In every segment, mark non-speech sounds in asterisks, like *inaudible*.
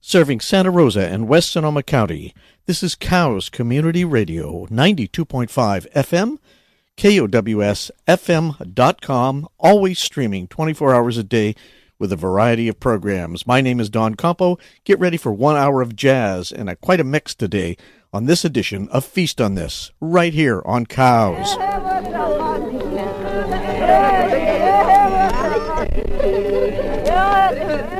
serving Santa Rosa and West Sonoma County. This is Cows Community Radio, 92.5 FM, KOWSFM.com, always streaming 24 hours a day with a variety of programs. My name is Don Campo. Get ready for one hour of jazz and a, quite a mix today on this edition of Feast on This, right here on Cows. *laughs*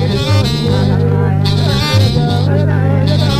Thank you.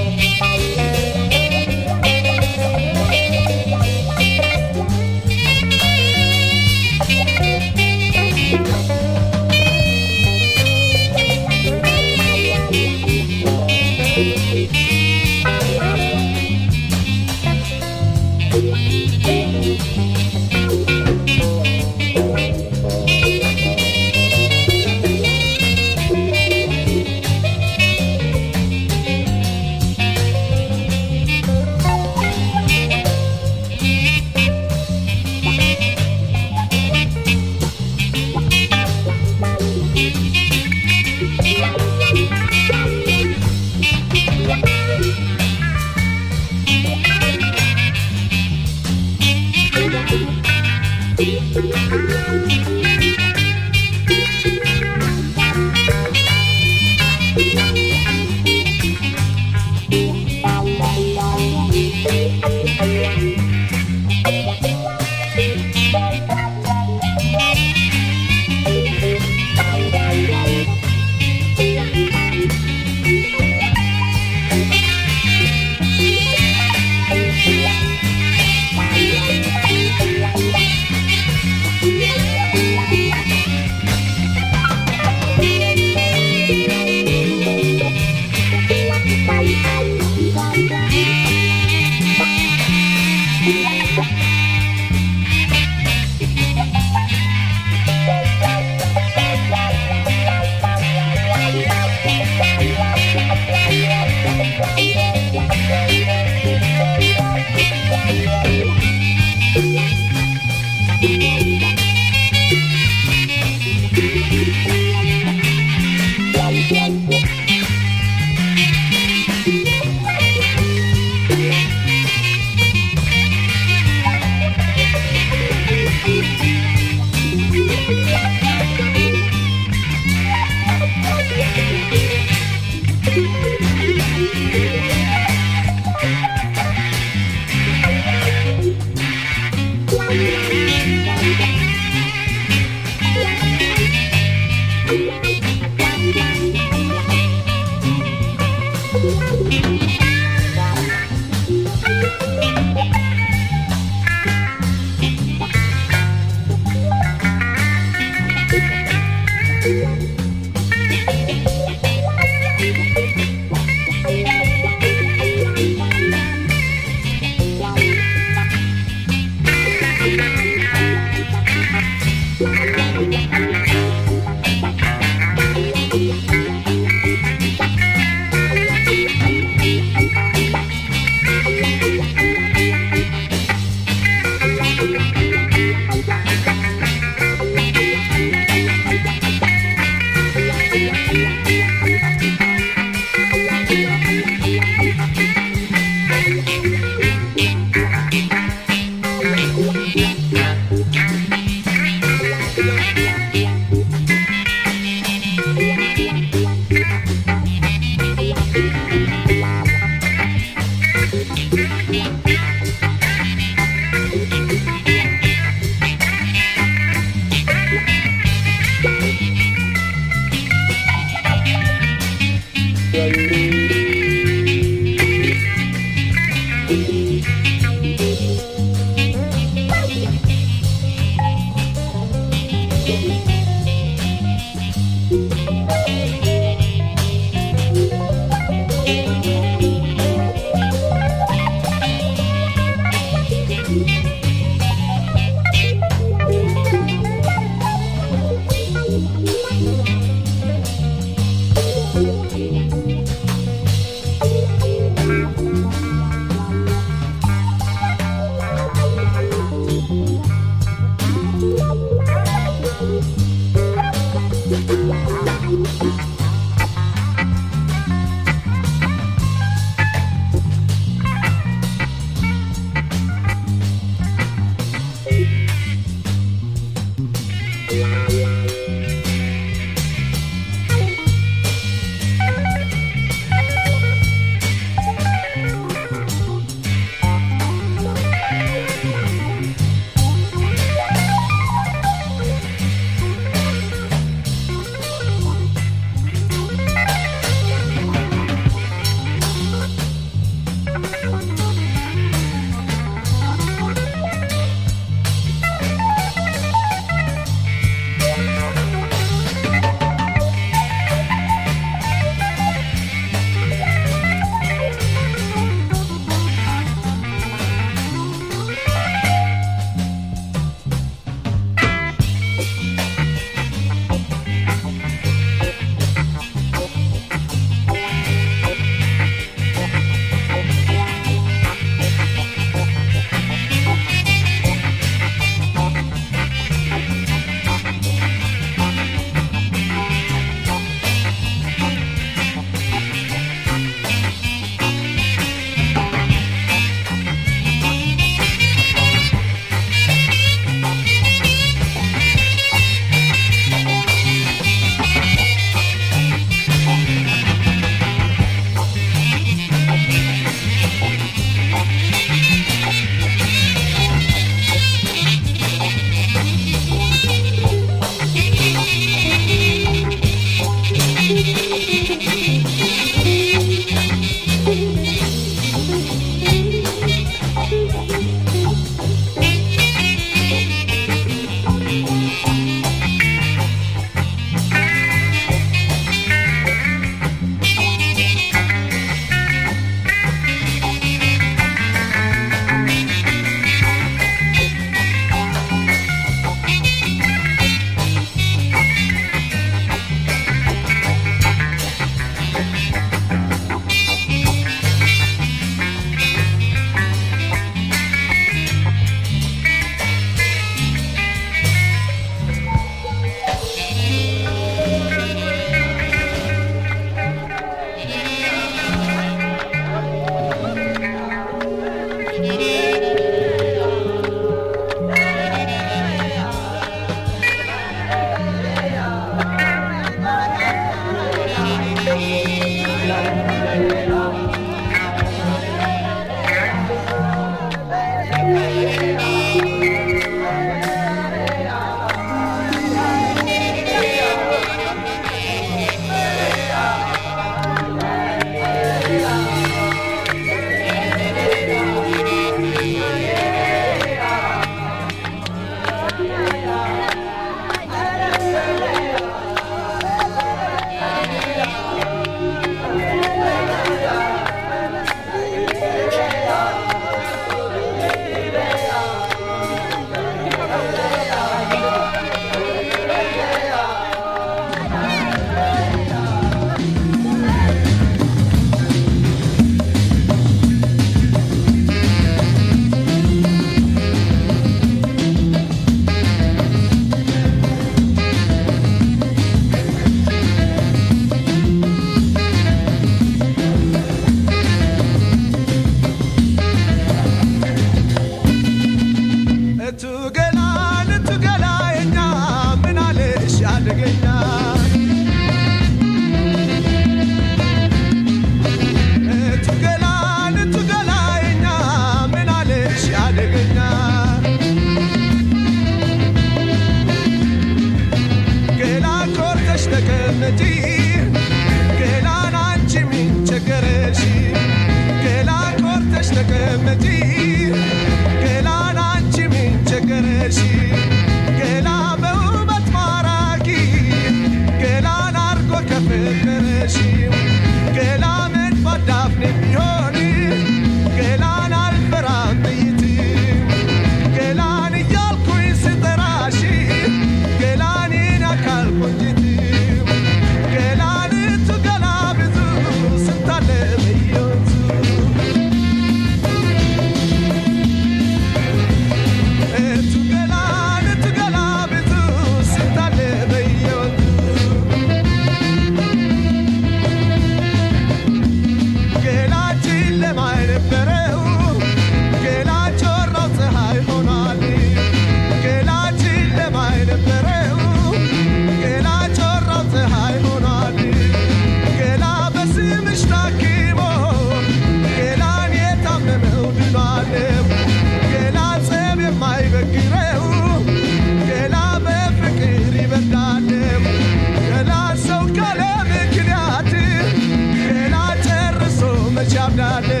not dead.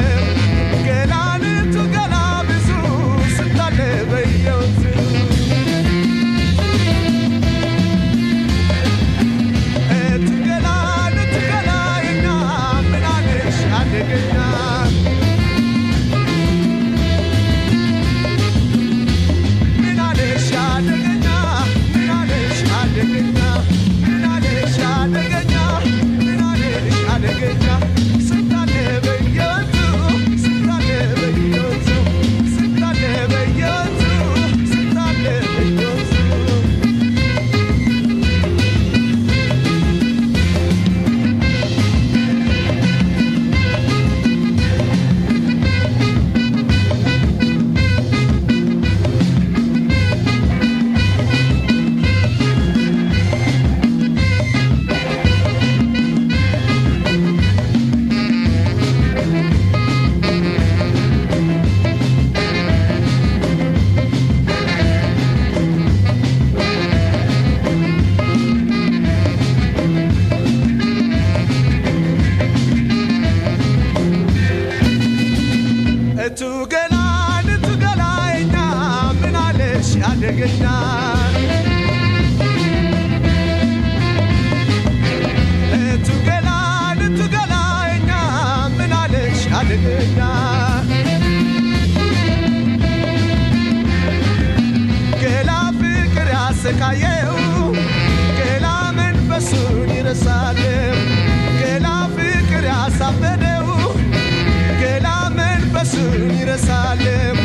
مسئول میرسه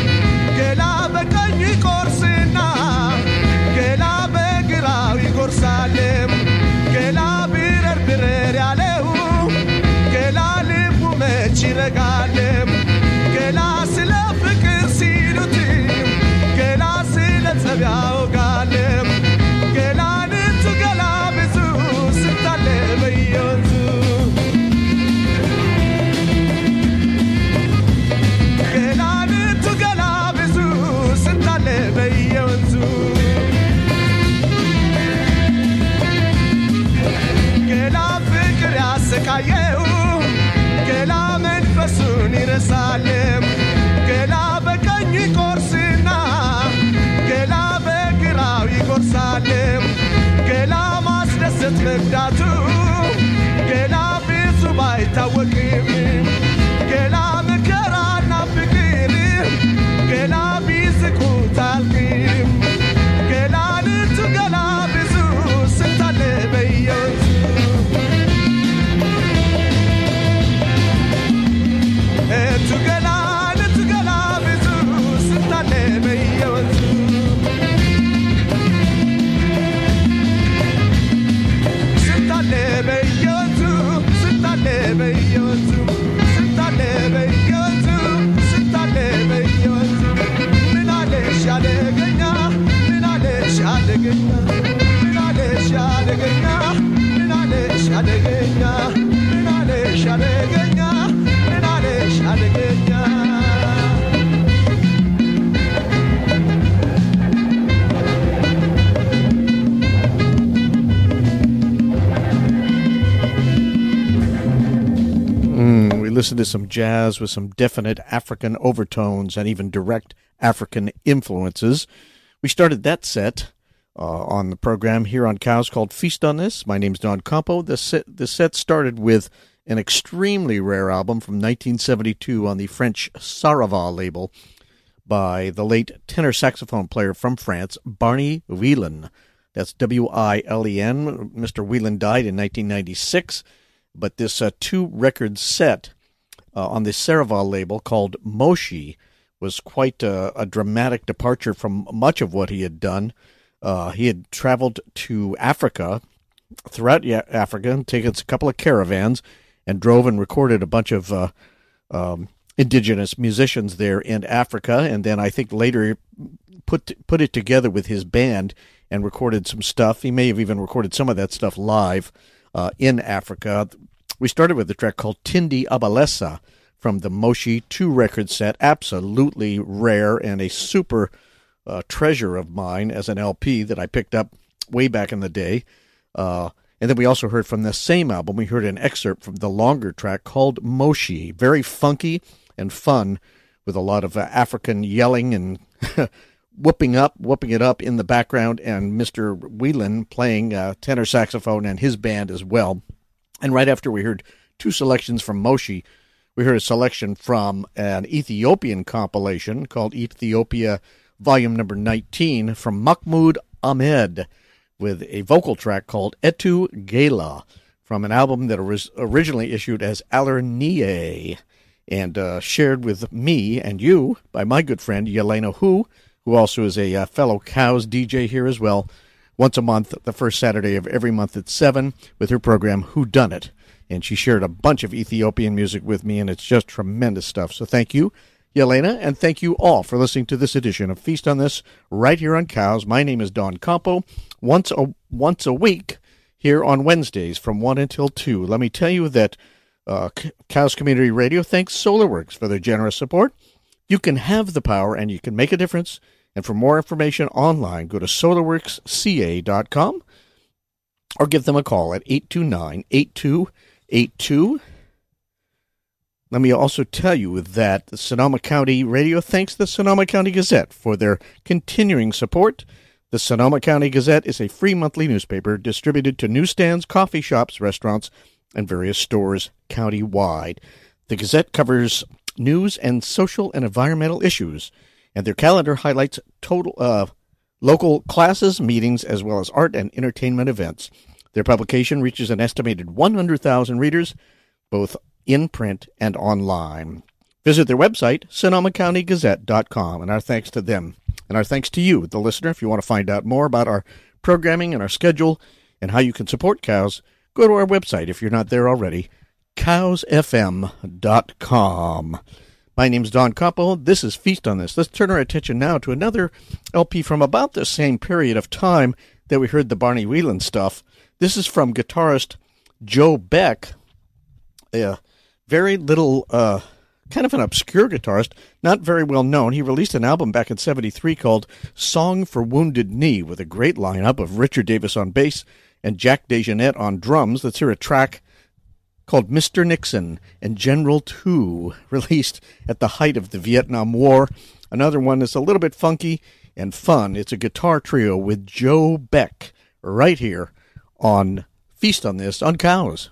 sale. We listened to some jazz with some definite African overtones and even direct African influences. We started that set uh, on the program here on Cows called Feast on This. My name's Don Campo. The set, the set started with an extremely rare album from 1972 on the French Saravah label by the late tenor saxophone player from France, Barney Wilen. That's W I L E N. Mr. Wilen died in 1996, but this uh, two record set uh, on the Saravah label called Moshi was quite a, a dramatic departure from much of what he had done. Uh, he had traveled to Africa, throughout Africa, and taken a couple of caravans, and drove and recorded a bunch of uh, um, indigenous musicians there in Africa, and then I think later put put it together with his band and recorded some stuff. He may have even recorded some of that stuff live uh, in Africa. We started with a track called Tindi Abalesa from the Moshi 2 record set. Absolutely rare and a super uh, treasure of mine as an LP that I picked up way back in the day. Uh, and then we also heard from the same album, we heard an excerpt from the longer track called Moshi. Very funky and fun with a lot of uh, African yelling and *laughs* whooping up, whooping it up in the background, and Mr. Wilen playing uh, tenor saxophone and his band as well. And right after we heard two selections from Moshi, we heard a selection from an Ethiopian compilation called Ethiopia Volume Number 19 from Mahmoud Ahmed with a vocal track called Etu Gela from an album that was originally issued as Alernie and uh, shared with me and you by my good friend Yelena Hu, who also is a uh, fellow Cows DJ here as well, once a month, the first Saturday of every month at 7, with her program Who Done It. And she shared a bunch of Ethiopian music with me, and it's just tremendous stuff. So thank you, Yelena, and thank you all for listening to this edition of Feast on This right here on Cows. My name is Don Campo. Once a, once a week here on Wednesdays from 1 until 2. Let me tell you that uh, Cows Community Radio thanks SolarWorks for their generous support. You can have the power and you can make a difference. And for more information online, go to solarworksca.com or give them a call at 829 8282. Let me also tell you that the Sonoma County Radio thanks the Sonoma County Gazette for their continuing support. The Sonoma County Gazette is a free monthly newspaper distributed to newsstands, coffee shops, restaurants, and various stores county-wide. The Gazette covers news and social and environmental issues, and their calendar highlights total uh, local classes, meetings, as well as art and entertainment events. Their publication reaches an estimated 100,000 readers, both in print and online. Visit their website, SonomaCountyGazette.com, and our thanks to them. And our thanks to you, the listener. If you want to find out more about our programming and our schedule and how you can support cows, go to our website if you're not there already, cowsfm.com. My name's Don Campo. This is Feast on This. Let's turn our attention now to another LP from about the same period of time that we heard the Barney Wilen stuff. This is from guitarist Joe Beck, a very little, uh, kind of an obscure guitarist, not very well known. He released an album back in 73 called Song for Wounded Knee with a great lineup of Richard Davis on bass and Jack DeJohnette on drums. Let's hear a track called Mr. Nixon and General Two, *laughs* released at the height of the Vietnam War. Another one is a little bit funky and fun. It's a guitar trio with Joe Beck right here on Feast on This on Cows.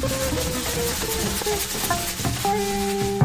Thank you.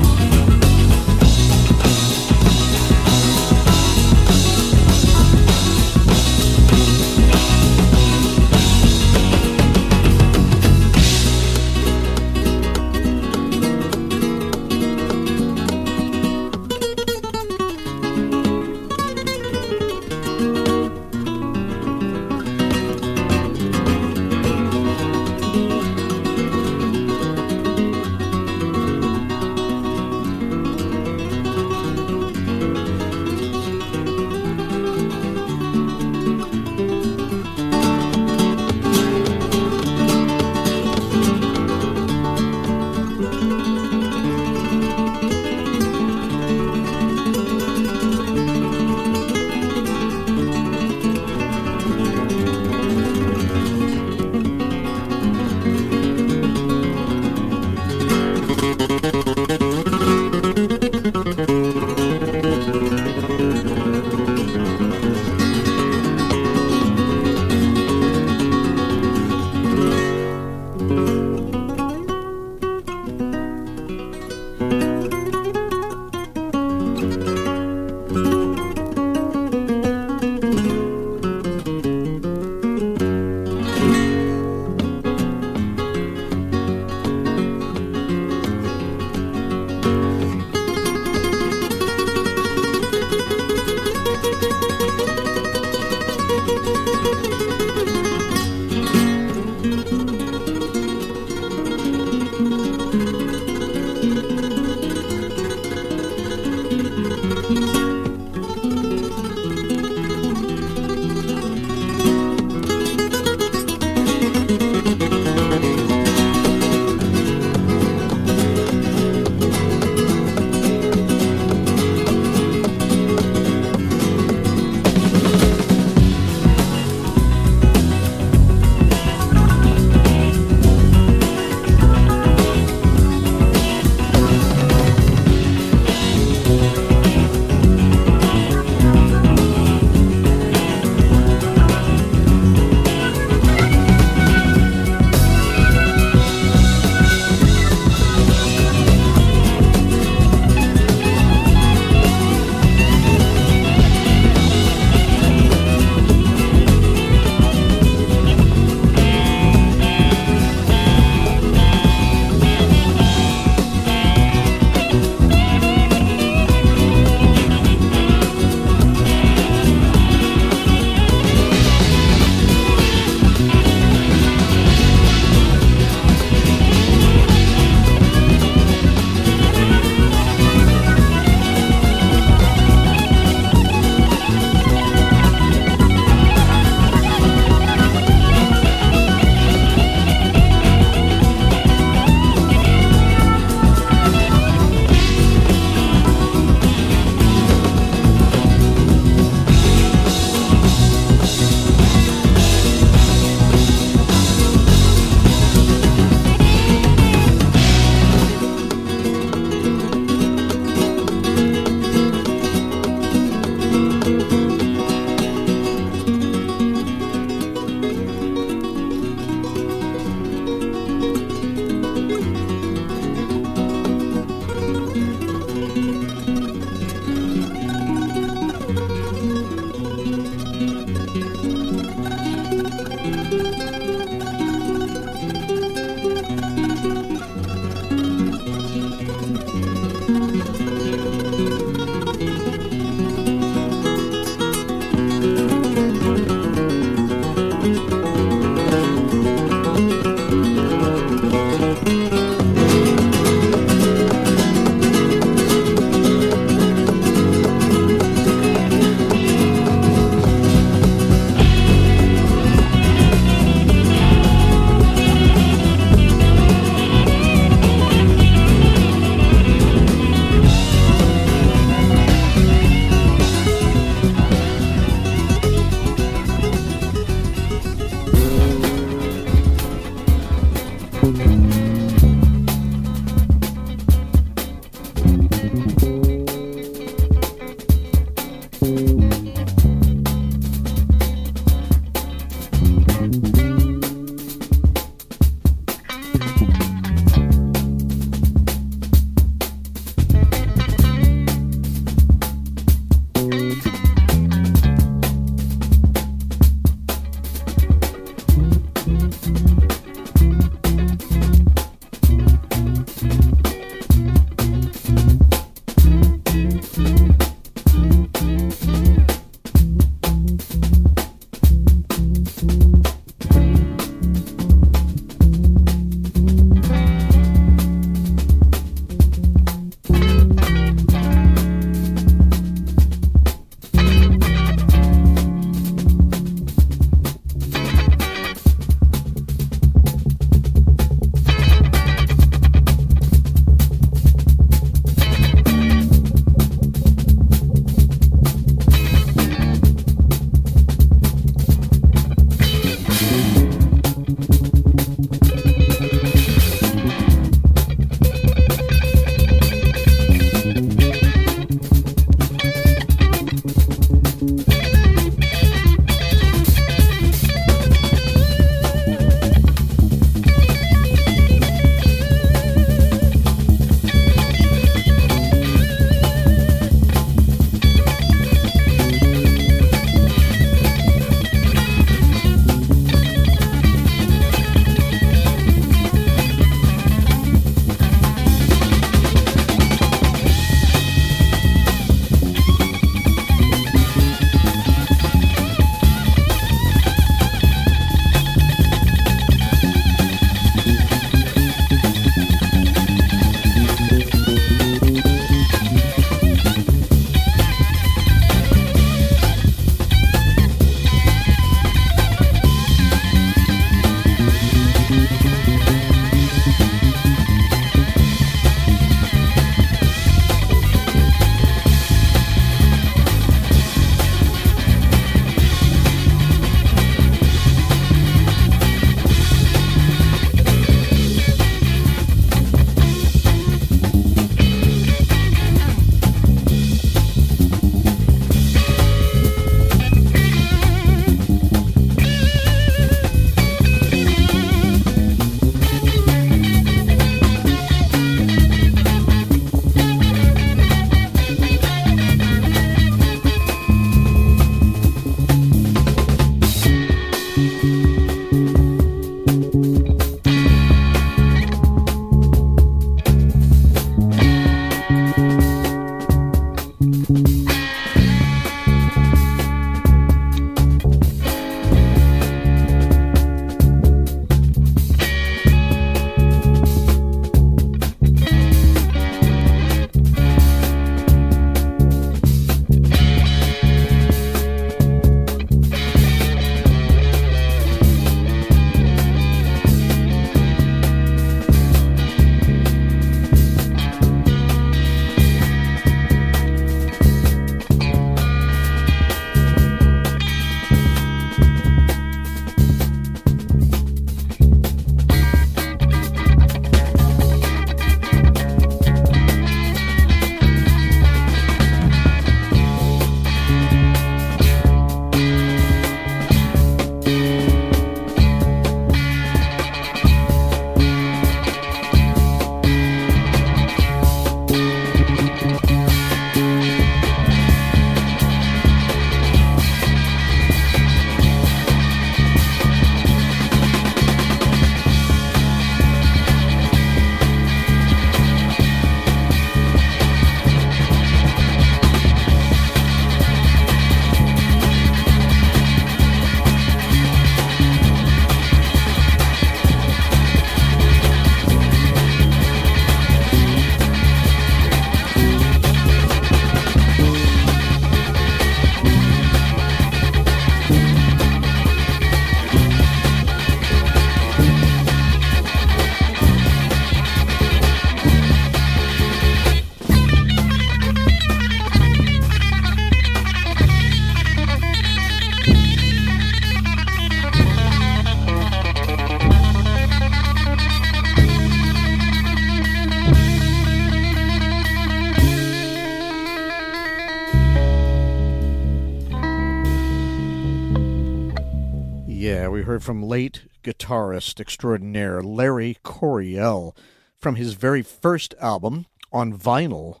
Heard from late guitarist extraordinaire Larry Coryell from his very first album on vinyl,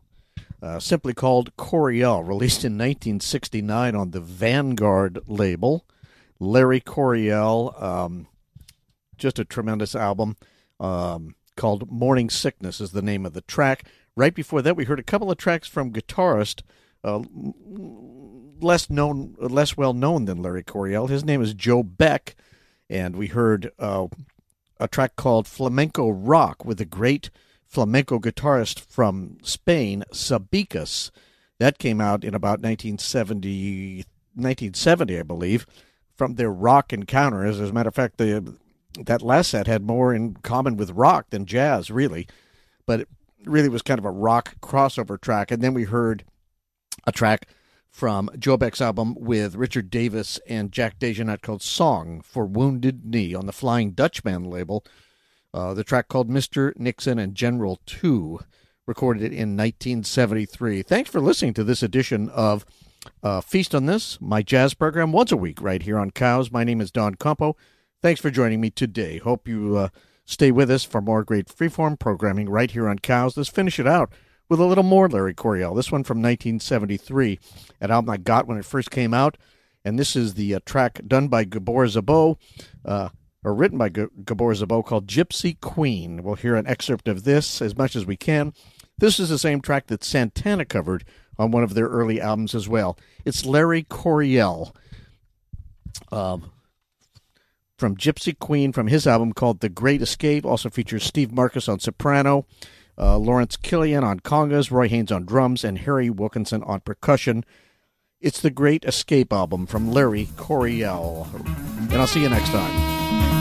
uh, simply called Coryell, released in 1969 on the Vanguard label. Larry Coryell, um, just a tremendous album um, called Morning Sickness is the name of the track. Right before that, we heard a couple of tracks from guitarist uh, less known, less well known than Larry Coryell. His name is Joe Beck, and we heard uh, a track called Flamenco Rock with the great flamenco guitarist from Spain, Sabicas. That came out in about 1970, 1970 I believe, from their rock encounters. As a matter of fact, the that last set had more in common with rock than jazz, really. But it really was kind of a rock crossover track. And then we heard a track from Joe Beck's album with Richard Davis and Jack DeJohnette called Song for Wounded Knee on the Flying Dutchman label. Uh, the track called Mr. Nixon and General 2, recorded in 1973. Thanks for listening to this edition of uh, Feast on This, my jazz program, once a week right here on Cows. My name is Don Campo. Thanks for joining me today. Hope you uh, stay with us for more great freeform programming right here on Cows. Let's finish it out with a little more Larry Coryell. This one from 1973, an album I got when it first came out. And this is the uh, track done by Gabor Szabo, uh, or written by G- Gabor Szabo, called Gypsy Queen. We'll hear an excerpt of this as much as we can. This is the same track that Santana covered on one of their early albums as well. It's Larry Coryell um, from Gypsy Queen from his album called The Great Escape. Also features Steve Marcus on soprano uh, Lawrence Killian on congas, Roy Haynes on drums, and Harry Wilkinson on percussion. It's the Great Escape album from Larry Coryell. And I'll see you next time.